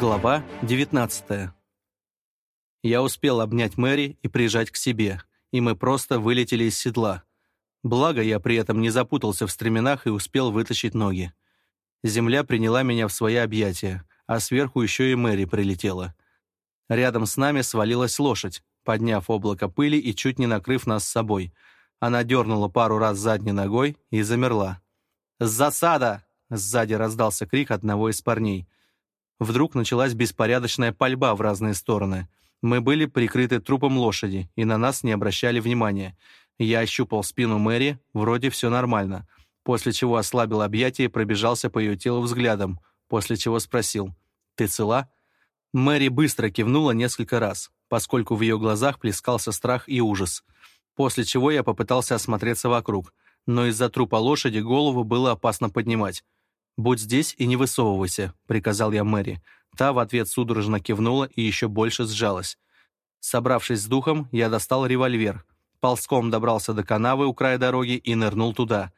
Глава 19 Я успел обнять Мэри и прижать к себе, и мы просто вылетели из седла. Благо, я при этом не запутался в стременах и успел вытащить ноги. Земля приняла меня в свои объятия, а сверху еще и Мэри прилетела. Рядом с нами свалилась лошадь, подняв облако пыли и чуть не накрыв нас с собой. Она дернула пару раз задней ногой и замерла. «Засада!» — сзади раздался крик одного из парней — Вдруг началась беспорядочная пальба в разные стороны. Мы были прикрыты трупом лошади, и на нас не обращали внимания. Я ощупал спину Мэри, вроде все нормально. После чего ослабил объятия и пробежался по ее телу взглядом, после чего спросил «Ты цела?» Мэри быстро кивнула несколько раз, поскольку в ее глазах плескался страх и ужас. После чего я попытался осмотреться вокруг, но из-за трупа лошади голову было опасно поднимать. «Будь здесь и не высовывайся», — приказал я Мэри. Та в ответ судорожно кивнула и еще больше сжалась. Собравшись с духом, я достал револьвер. Ползком добрался до канавы у края дороги и нырнул туда.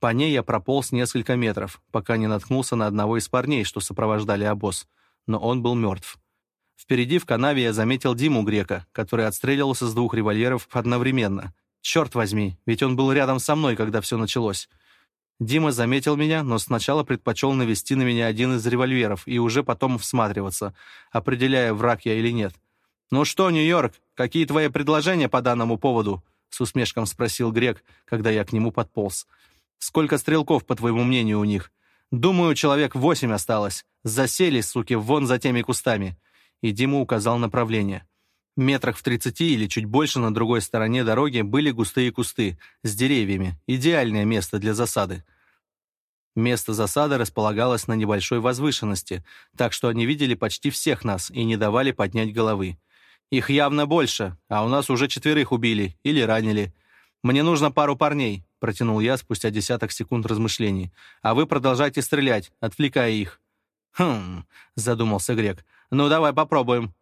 По ней я прополз несколько метров, пока не наткнулся на одного из парней, что сопровождали обоз. Но он был мертв. Впереди в канаве я заметил Диму Грека, который отстреливался с двух револьверов одновременно. Черт возьми, ведь он был рядом со мной, когда все началось. Дима заметил меня, но сначала предпочел навести на меня один из револьверов и уже потом всматриваться, определяя, враг я или нет. «Ну что, Нью-Йорк, какие твои предложения по данному поводу?» с усмешком спросил Грек, когда я к нему подполз. «Сколько стрелков, по твоему мнению, у них?» «Думаю, человек восемь осталось. Засели, суки, вон за теми кустами». И Дима указал направление. Метрах в 30 или чуть больше на другой стороне дороги были густые кусты с деревьями. Идеальное место для засады. Место засады располагалось на небольшой возвышенности, так что они видели почти всех нас и не давали поднять головы. Их явно больше, а у нас уже четверых убили или ранили. Мне нужно пару парней, протянул я спустя десяток секунд размышлений. А вы продолжайте стрелять, отвлекая их. Хм, задумался Грек. Ну давай попробуем.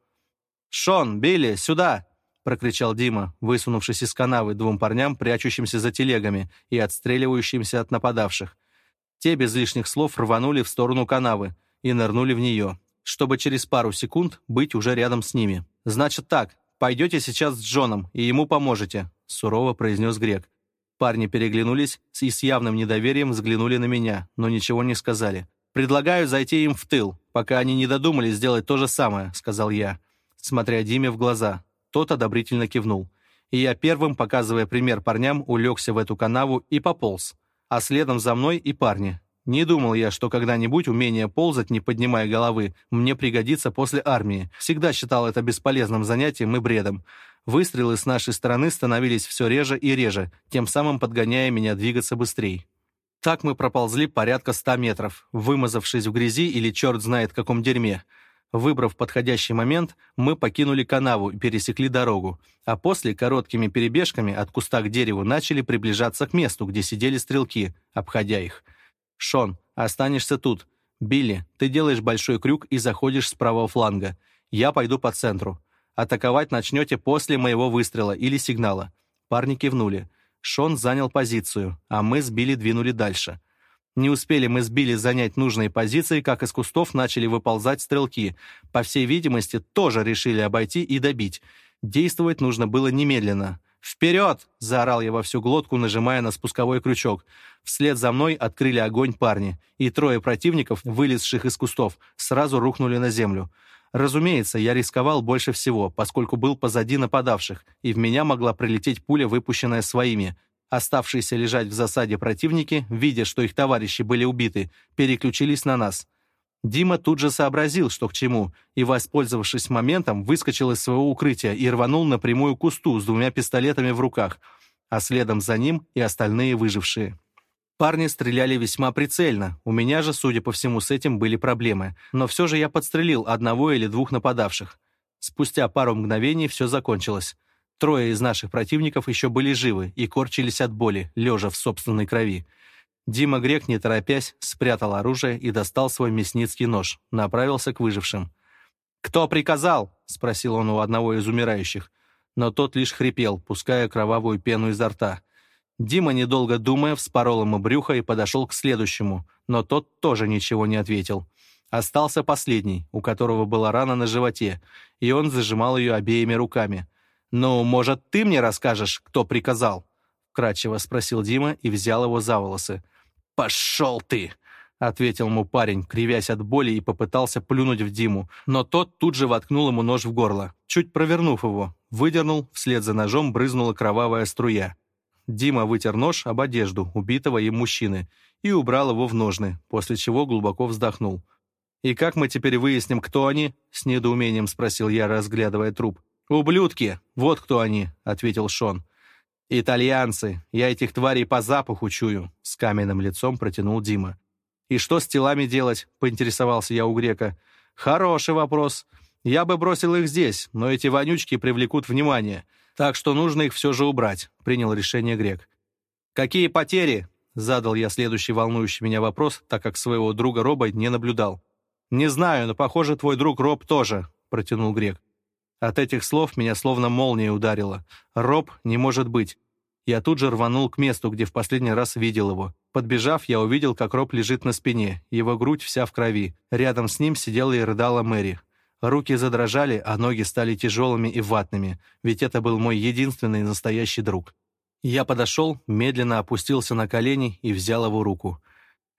«Шон, Билли, сюда!» — прокричал Дима, высунувшись из канавы двум парням, прячущимся за телегами и отстреливающимся от нападавших. Те без лишних слов рванули в сторону канавы и нырнули в нее, чтобы через пару секунд быть уже рядом с ними. «Значит так, пойдете сейчас с Джоном и ему поможете», — сурово произнес Грек. Парни переглянулись и с явным недоверием взглянули на меня, но ничего не сказали. «Предлагаю зайти им в тыл, пока они не додумались сделать то же самое», — сказал я смотря Диме в глаза. Тот одобрительно кивнул. И я первым, показывая пример парням, улегся в эту канаву и пополз. А следом за мной и парни. Не думал я, что когда-нибудь умение ползать, не поднимая головы, мне пригодится после армии. Всегда считал это бесполезным занятием и бредом. Выстрелы с нашей стороны становились все реже и реже, тем самым подгоняя меня двигаться быстрее. Так мы проползли порядка ста метров, вымазавшись в грязи или черт знает каком дерьме. Выбрав подходящий момент, мы покинули канаву и пересекли дорогу, а после короткими перебежками от куста к дереву начали приближаться к месту, где сидели стрелки, обходя их. «Шон, останешься тут. Билли, ты делаешь большой крюк и заходишь с правого фланга. Я пойду по центру. Атаковать начнете после моего выстрела или сигнала». Парни кивнули. Шон занял позицию, а мы с Билли двинули дальше. Не успели мы с занять нужные позиции, как из кустов начали выползать стрелки. По всей видимости, тоже решили обойти и добить. Действовать нужно было немедленно. «Вперед!» — заорал я во всю глотку, нажимая на спусковой крючок. Вслед за мной открыли огонь парни, и трое противников, вылезших из кустов, сразу рухнули на землю. Разумеется, я рисковал больше всего, поскольку был позади нападавших, и в меня могла прилететь пуля, выпущенная своими. Оставшиеся лежать в засаде противники, видя, что их товарищи были убиты, переключились на нас. Дима тут же сообразил, что к чему, и, воспользовавшись моментом, выскочил из своего укрытия и рванул напрямую к кусту с двумя пистолетами в руках, а следом за ним и остальные выжившие. Парни стреляли весьма прицельно, у меня же, судя по всему, с этим были проблемы, но все же я подстрелил одного или двух нападавших. Спустя пару мгновений все закончилось. Трое из наших противников еще были живы и корчились от боли, лежа в собственной крови. Дима Грек, не торопясь, спрятал оружие и достал свой мясницкий нож, направился к выжившим. «Кто приказал?» — спросил он у одного из умирающих. Но тот лишь хрипел, пуская кровавую пену изо рта. Дима, недолго думая, вспорол ему брюхо и подошел к следующему, но тот тоже ничего не ответил. Остался последний, у которого была рана на животе, и он зажимал ее обеими руками — «Ну, может, ты мне расскажешь, кто приказал?» Кратчево спросил Дима и взял его за волосы. «Пошел ты!» — ответил ему парень, кривясь от боли и попытался плюнуть в Диму, но тот тут же воткнул ему нож в горло. Чуть провернув его, выдернул, вслед за ножом брызнула кровавая струя. Дима вытер нож об одежду убитого им мужчины и убрал его в ножны, после чего глубоко вздохнул. «И как мы теперь выясним, кто они?» — с недоумением спросил я, разглядывая труп. «Ублюдки! Вот кто они!» — ответил Шон. «Итальянцы! Я этих тварей по запаху чую!» — с каменным лицом протянул Дима. «И что с телами делать?» — поинтересовался я у грека. «Хороший вопрос. Я бы бросил их здесь, но эти вонючки привлекут внимание, так что нужно их все же убрать», — принял решение грек. «Какие потери?» — задал я следующий волнующий меня вопрос, так как своего друга Роба не наблюдал. «Не знаю, но, похоже, твой друг Роб тоже», — протянул грек. От этих слов меня словно молнией ударило. «Роб не может быть». Я тут же рванул к месту, где в последний раз видел его. Подбежав, я увидел, как Роб лежит на спине, его грудь вся в крови. Рядом с ним сидела и рыдала Мэри. Руки задрожали, а ноги стали тяжелыми и ватными, ведь это был мой единственный настоящий друг. Я подошел, медленно опустился на колени и взял его руку.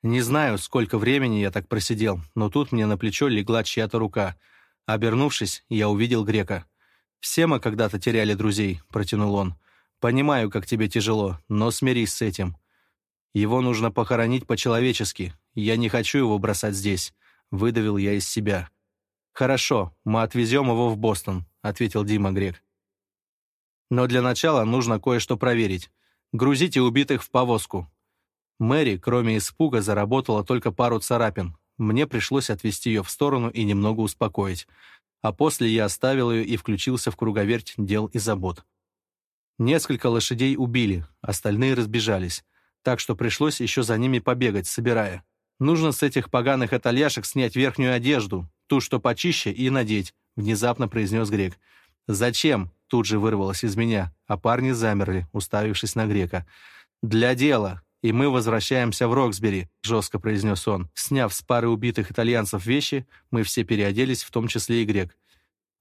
Не знаю, сколько времени я так просидел, но тут мне на плечо легла чья-то рука — Обернувшись, я увидел грека. «Все мы когда-то теряли друзей», — протянул он. «Понимаю, как тебе тяжело, но смирись с этим. Его нужно похоронить по-человечески. Я не хочу его бросать здесь», — выдавил я из себя. «Хорошо, мы отвезем его в Бостон», — ответил Дима Грек. «Но для начала нужно кое-что проверить. Грузите убитых в повозку». Мэри, кроме испуга, заработала только пару царапин, мне пришлось отвести ее в сторону и немного успокоить. А после я оставил ее и включился в круговерть дел и забот. Несколько лошадей убили, остальные разбежались, так что пришлось еще за ними побегать, собирая. Нужно с этих поганых итальяшек снять верхнюю одежду, ту, что почище, и надеть», — внезапно произнес Грек. «Зачем?» — тут же вырвалось из меня, а парни замерли, уставившись на Грека. «Для дела. «И мы возвращаемся в Роксбери», — жестко произнес он. Сняв с пары убитых итальянцев вещи, мы все переоделись, в том числе и грек.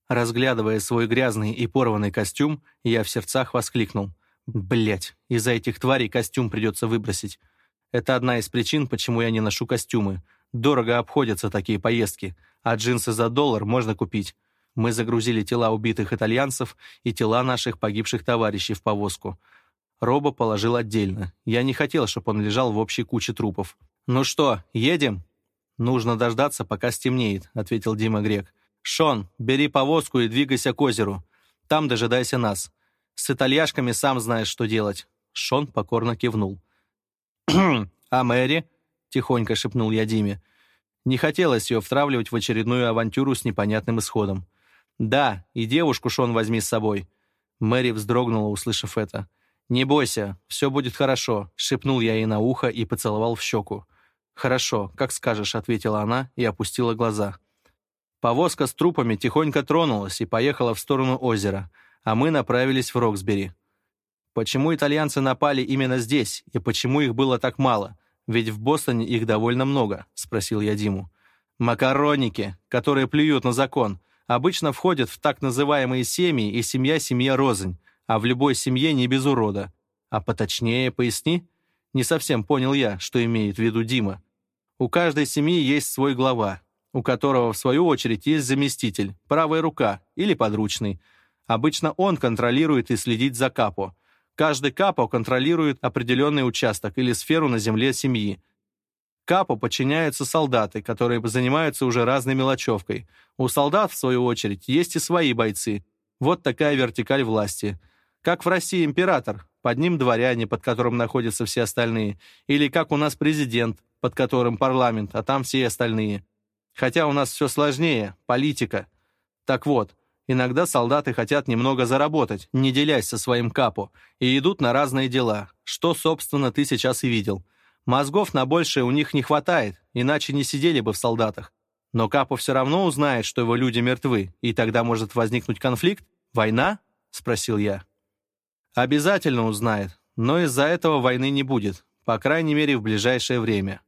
Разглядывая свой грязный и порванный костюм, я в сердцах воскликнул. «Блядь, из-за этих тварей костюм придется выбросить. Это одна из причин, почему я не ношу костюмы. Дорого обходятся такие поездки, а джинсы за доллар можно купить». Мы загрузили тела убитых итальянцев и тела наших погибших товарищей в повозку — Роба положил отдельно. Я не хотел, чтобы он лежал в общей куче трупов. «Ну что, едем?» «Нужно дождаться, пока стемнеет», — ответил Дима Грек. «Шон, бери повозку и двигайся к озеру. Там дожидайся нас. С итальяшками сам знаешь, что делать». Шон покорно кивнул. «А Мэри?» — тихонько шепнул я Диме. Не хотелось ее втравливать в очередную авантюру с непонятным исходом. «Да, и девушку Шон возьми с собой». Мэри вздрогнула, услышав это. «Не бойся, все будет хорошо», — шепнул я ей на ухо и поцеловал в щеку. «Хорошо, как скажешь», — ответила она и опустила глаза. Повозка с трупами тихонько тронулась и поехала в сторону озера, а мы направились в Роксбери. Почему итальянцы напали именно здесь, и почему их было так мало? Ведь в Бостоне их довольно много, — спросил я Диму. Макароники, которые плюют на закон, обычно входят в так называемые семьи и семья-семья рознь а в любой семье не без урода. А поточнее поясни. Не совсем понял я, что имеет в виду Дима. У каждой семьи есть свой глава, у которого, в свою очередь, есть заместитель, правая рука или подручный. Обычно он контролирует и следит за капо. Каждый капо контролирует определенный участок или сферу на земле семьи. Капо подчиняются солдаты, которые занимаются уже разной мелочевкой. У солдат, в свою очередь, есть и свои бойцы. Вот такая вертикаль власти – как в России император, под ним дворяне, под которым находятся все остальные, или как у нас президент, под которым парламент, а там все остальные. Хотя у нас все сложнее, политика. Так вот, иногда солдаты хотят немного заработать, не делясь со своим капу, и идут на разные дела, что, собственно, ты сейчас и видел. Мозгов на большее у них не хватает, иначе не сидели бы в солдатах. Но капо все равно узнает, что его люди мертвы, и тогда может возникнуть конфликт, война? — спросил я. Обязательно узнает, но из-за этого войны не будет, по крайней мере, в ближайшее время.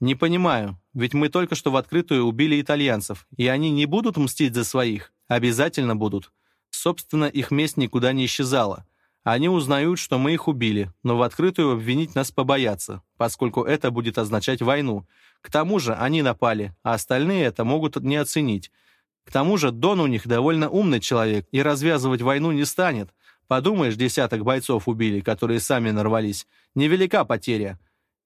Не понимаю, ведь мы только что в открытую убили итальянцев, и они не будут мстить за своих? Обязательно будут. Собственно, их месть никуда не исчезала. Они узнают, что мы их убили, но в открытую обвинить нас побоятся, поскольку это будет означать войну. К тому же они напали, а остальные это могут не оценить. К тому же Дон у них довольно умный человек и развязывать войну не станет, Подумаешь, десяток бойцов убили, которые сами нарвались. Невелика потеря».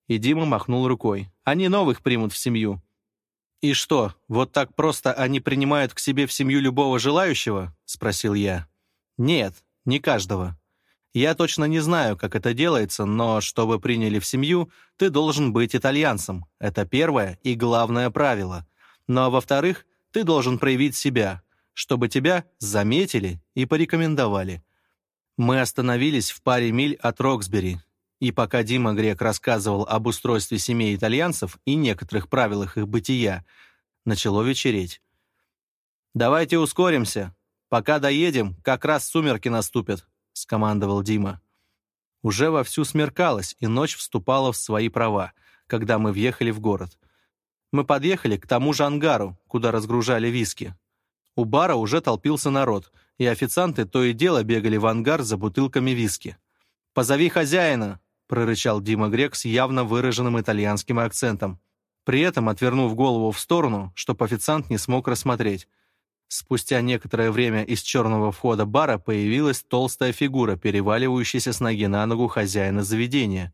И Дима махнул рукой. «Они новых примут в семью». «И что, вот так просто они принимают к себе в семью любого желающего?» — спросил я. «Нет, не каждого. Я точно не знаю, как это делается, но чтобы приняли в семью, ты должен быть итальянцем. Это первое и главное правило. Ну а во-вторых, ты должен проявить себя, чтобы тебя заметили и порекомендовали. Мы остановились в паре миль от Роксбери, и пока Дима Грек рассказывал об устройстве семей итальянцев и некоторых правилах их бытия, начало вечереть. «Давайте ускоримся. Пока доедем, как раз сумерки наступят», — скомандовал Дима. Уже вовсю смеркалось, и ночь вступала в свои права, когда мы въехали в город. Мы подъехали к тому же ангару, куда разгружали виски. У бара уже толпился народ — и официанты то и дело бегали в ангар за бутылками виски. «Позови хозяина!» — прорычал Дима Грек с явно выраженным итальянским акцентом, при этом отвернув голову в сторону, чтоб официант не смог рассмотреть. Спустя некоторое время из черного входа бара появилась толстая фигура, переваливающаяся с ноги на ногу хозяина заведения.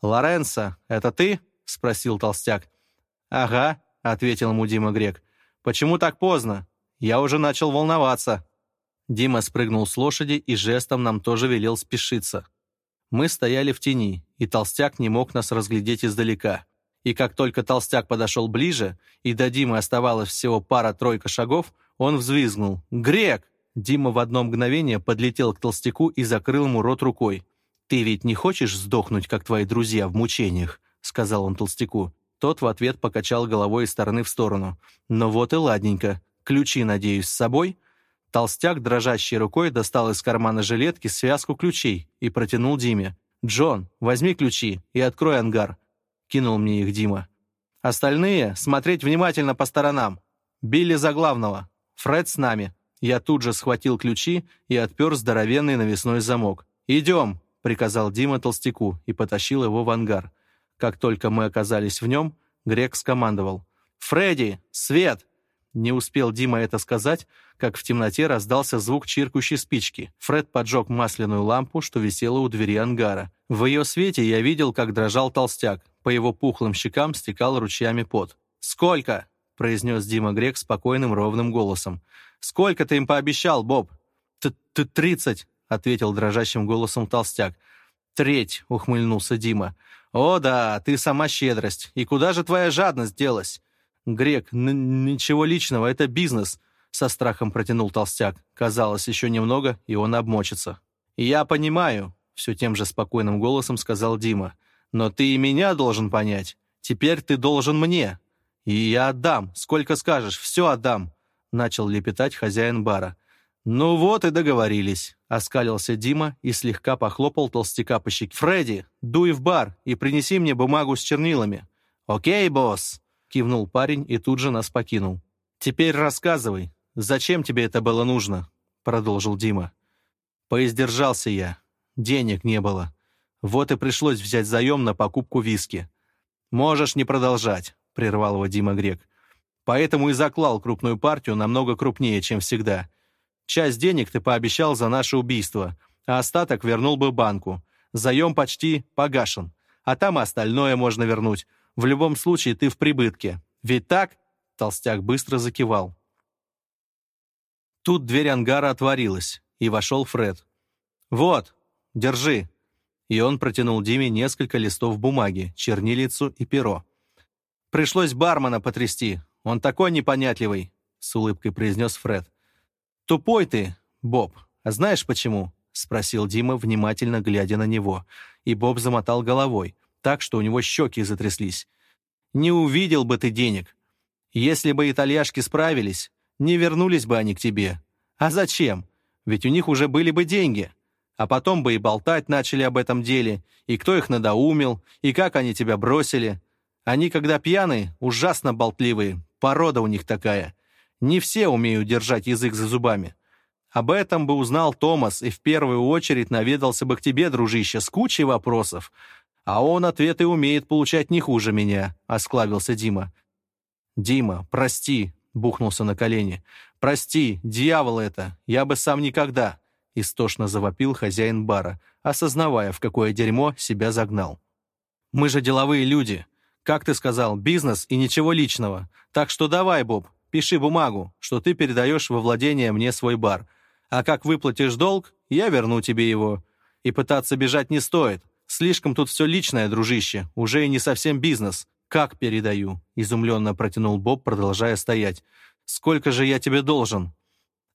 «Лоренцо, это ты?» — спросил толстяк. «Ага», — ответил ему Дима Грек. «Почему так поздно? Я уже начал волноваться». Дима спрыгнул с лошади и жестом нам тоже велел спешиться. Мы стояли в тени, и толстяк не мог нас разглядеть издалека. И как только толстяк подошел ближе, и до Димы оставалось всего пара-тройка шагов, он взвизгнул «Грек!». Дима в одно мгновение подлетел к толстяку и закрыл ему рот рукой. «Ты ведь не хочешь сдохнуть, как твои друзья в мучениях?» — сказал он толстяку. Тот в ответ покачал головой из стороны в сторону. "Но вот и ладненько. Ключи, надеюсь, с собой?» Толстяк, дрожащей рукой, достал из кармана жилетки связку ключей и протянул Диме. «Джон, возьми ключи и открой ангар», — кинул мне их Дима. «Остальные — смотреть внимательно по сторонам. Билли за главного. Фред с нами». Я тут же схватил ключи и отпер здоровенный навесной замок. «Идем», — приказал Дима толстяку и потащил его в ангар. Как только мы оказались в нем, Грек скомандовал. «Фредди, свет!» Не успел Дима это сказать, как в темноте раздался звук чиркающей спички. Фред поджег масляную лампу, что висела у двери ангара. В ее свете я видел, как дрожал толстяк. По его пухлым щекам стекал ручьями пот. «Сколько?» — произнес Дима Грек спокойным ровным голосом. «Сколько ты им пообещал, Боб?» «Ты тридцать», — ответил дрожащим голосом толстяк. «Треть», — ухмыльнулся Дима. «О да, ты сама щедрость. И куда же твоя жадность делась?» «Грек, ничего личного, это бизнес», — со страхом протянул толстяк. Казалось, еще немного, и он обмочится. «Я понимаю», — все тем же спокойным голосом сказал Дима. «Но ты и меня должен понять. Теперь ты должен мне. И я отдам, сколько скажешь, все отдам», — начал лепетать хозяин бара. «Ну вот и договорились», — оскалился Дима и слегка похлопал толстяка по щеке. «Фредди, дуй в бар и принеси мне бумагу с чернилами». «Окей, босс», — кивнул парень и тут же нас покинул. «Теперь рассказывай, зачем тебе это было нужно?» — продолжил Дима. «Поиздержался я. Денег не было. Вот и пришлось взять заем на покупку виски». «Можешь не продолжать», — прервал его Дима Грек. «Поэтому и заклал крупную партию намного крупнее, чем всегда. Часть денег ты пообещал за наше убийство, а остаток вернул бы банку. Заем почти погашен, а там остальное можно вернуть. В любом случае ты в прибытке. Ведь так?» Толстяк быстро закивал. Тут дверь ангара отворилась, и вошел Фред. «Вот, держи!» И он протянул Диме несколько листов бумаги, чернилицу и перо. «Пришлось бармена потрясти, он такой непонятливый!» С улыбкой произнес Фред. «Тупой ты, Боб, а знаешь почему?» Спросил Дима, внимательно глядя на него, и Боб замотал головой – так, что у него щеки затряслись. «Не увидел бы ты денег. Если бы итальяшки справились, не вернулись бы они к тебе. А зачем? Ведь у них уже были бы деньги. А потом бы и болтать начали об этом деле, и кто их надоумил, и как они тебя бросили. Они, когда пьяные, ужасно болтливые, порода у них такая. Не все умеют держать язык за зубами. Об этом бы узнал Томас и в первую очередь наведался бы к тебе, дружище, с кучей вопросов. А он ответы умеет получать не хуже меня», — осклавился Дима. «Дима, прости», — бухнулся на колени. «Прости, дьявол это, я бы сам никогда», — истошно завопил хозяин бара, осознавая, в какое дерьмо себя загнал. «Мы же деловые люди. Как ты сказал, бизнес и ничего личного. Так что давай, Боб, пиши бумагу, что ты передаешь во владение мне свой бар. А как выплатишь долг, я верну тебе его. И пытаться бежать не стоит. Слишком тут все личное, дружище, уже и не совсем бизнес. Как передаю?» — изумленно протянул Боб, продолжая стоять. «Сколько же я тебе должен?»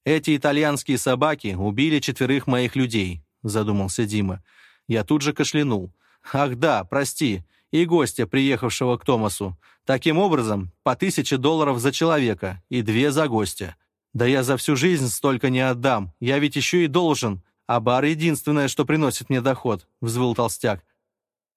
«Эти итальянские собаки убили четверых моих людей», — задумался Дима. Я тут же кашлянул. «Ах да, прости, и гостя, приехавшего к Томасу. Таким образом, по тысяче долларов за человека и две за гостя. Да я за всю жизнь столько не отдам, я ведь еще и должен. «А бар — единственное, что приносит мне доход», — взвыл толстяк.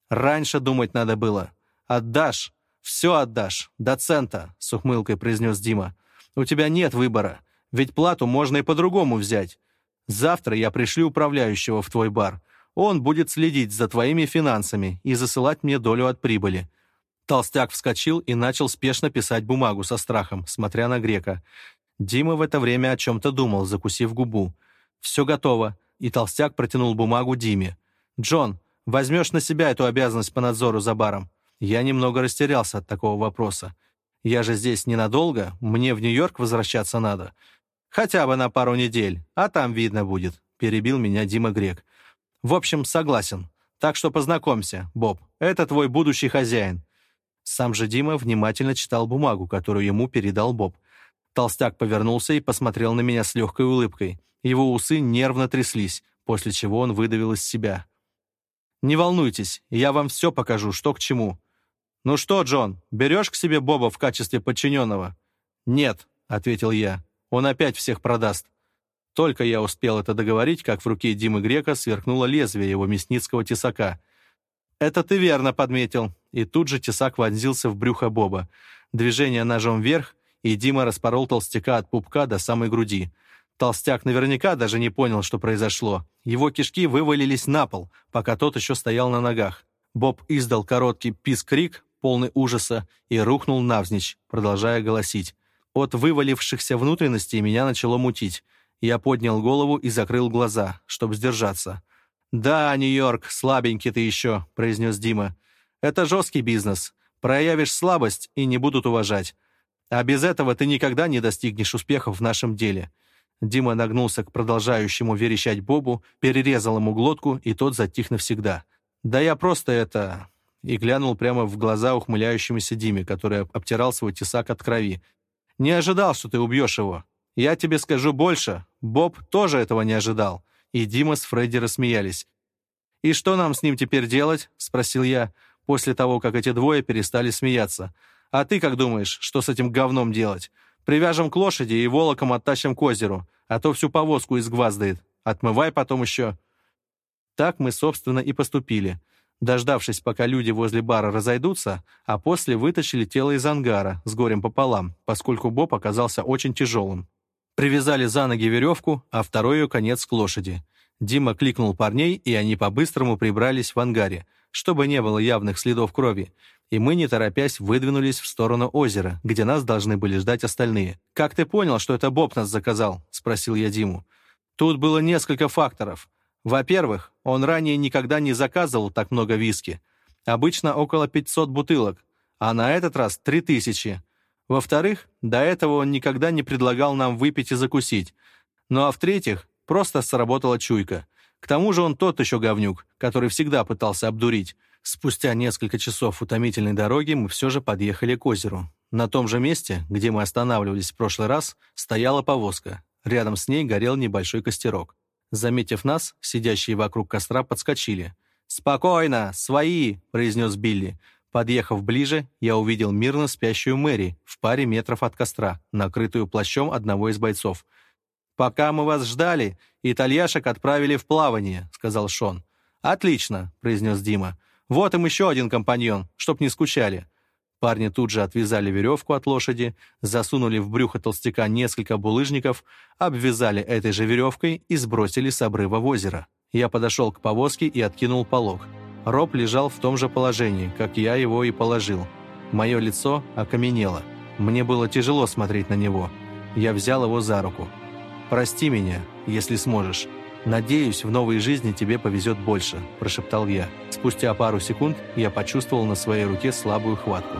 «Раньше думать надо было. Отдашь, все отдашь, до цента», — с ухмылкой произнес Дима. «У тебя нет выбора, ведь плату можно и по-другому взять. Завтра я пришлю управляющего в твой бар. Он будет следить за твоими финансами и засылать мне долю от прибыли». Толстяк вскочил и начал спешно писать бумагу со страхом, смотря на грека. Дима в это время о чем-то думал, закусив губу. «Все готово и толстяк протянул бумагу Диме. «Джон, возьмешь на себя эту обязанность по надзору за баром?» Я немного растерялся от такого вопроса. «Я же здесь ненадолго, мне в Нью-Йорк возвращаться надо. Хотя бы на пару недель, а там видно будет», — перебил меня Дима Грек. «В общем, согласен. Так что познакомься, Боб. Это твой будущий хозяин». Сам же Дима внимательно читал бумагу, которую ему передал Боб — Толстяк повернулся и посмотрел на меня с легкой улыбкой. Его усы нервно тряслись, после чего он выдавил из себя. «Не волнуйтесь, я вам все покажу, что к чему». «Ну что, Джон, берешь к себе Боба в качестве подчиненного?» «Нет», — ответил я, — «он опять всех продаст». Только я успел это договорить, как в руке Димы Грека сверкнуло лезвие его мясницкого тесака. «Это ты верно подметил», и тут же тесак вонзился в брюхо Боба. Движение ножом вверх, и Дима распорол толстяка от пупка до самой груди. Толстяк наверняка даже не понял, что произошло. Его кишки вывалились на пол, пока тот еще стоял на ногах. Боб издал короткий писк-крик, полный ужаса, и рухнул навзничь, продолжая голосить. От вывалившихся внутренностей меня начало мутить. Я поднял голову и закрыл глаза, чтобы сдержаться. «Да, Нью-Йорк, слабенький ты еще», — произнес Дима. «Это жесткий бизнес. Проявишь слабость и не будут уважать. А без этого ты никогда не достигнешь успехов в нашем деле». Дима нагнулся к продолжающему верещать Бобу, перерезал ему глотку, и тот затих навсегда. «Да я просто это...» И глянул прямо в глаза ухмыляющемуся Диме, который обтирал свой тесак от крови. «Не ожидал, что ты убьешь его. Я тебе скажу больше. Боб тоже этого не ожидал». И Дима с Фредди рассмеялись. «И что нам с ним теперь делать?» — спросил я, после того, как эти двое перестали смеяться. А ты как думаешь, что с этим говном делать? Привяжем к лошади и волоком оттащим к озеру, а то всю повозку изгваздает. Отмывай потом еще». Так мы, собственно, и поступили, дождавшись, пока люди возле бара разойдутся, а после вытащили тело из ангара с горем пополам, поскольку Боб оказался очень тяжелым. Привязали за ноги веревку, а второй ее конец к лошади. Дима кликнул парней, и они по-быстрому прибрались в ангаре, чтобы не было явных следов крови, и мы, не торопясь, выдвинулись в сторону озера, где нас должны были ждать остальные. «Как ты понял, что это Боб нас заказал?» — спросил я Диму. Тут было несколько факторов. Во-первых, он ранее никогда не заказывал так много виски. Обычно около 500 бутылок, а на этот раз 3000. Во-вторых, до этого он никогда не предлагал нам выпить и закусить. Ну а в-третьих, просто сработала чуйка. К тому же он тот еще говнюк, который всегда пытался обдурить. Спустя несколько часов утомительной дороги мы все же подъехали к озеру. На том же месте, где мы останавливались в прошлый раз, стояла повозка. Рядом с ней горел небольшой костерок. Заметив нас, сидящие вокруг костра подскочили. «Спокойно! Свои!» — произнес Билли. Подъехав ближе, я увидел мирно спящую Мэри в паре метров от костра, накрытую плащом одного из бойцов. «Пока мы вас ждали, итальяшек отправили в плавание», — сказал Шон. «Отлично», — произнес Дима. Вот им еще один компаньон, чтоб не скучали». Парни тут же отвязали веревку от лошади, засунули в брюхо толстяка несколько булыжников, обвязали этой же веревкой и сбросили с обрыва в озеро. Я подошел к повозке и откинул полог. Роб лежал в том же положении, как я его и положил. Мое лицо окаменело. Мне было тяжело смотреть на него. Я взял его за руку. «Прости меня, если сможешь. «Надеюсь, в новой жизни тебе повезет больше», – прошептал я. Спустя пару секунд я почувствовал на своей руке слабую хватку.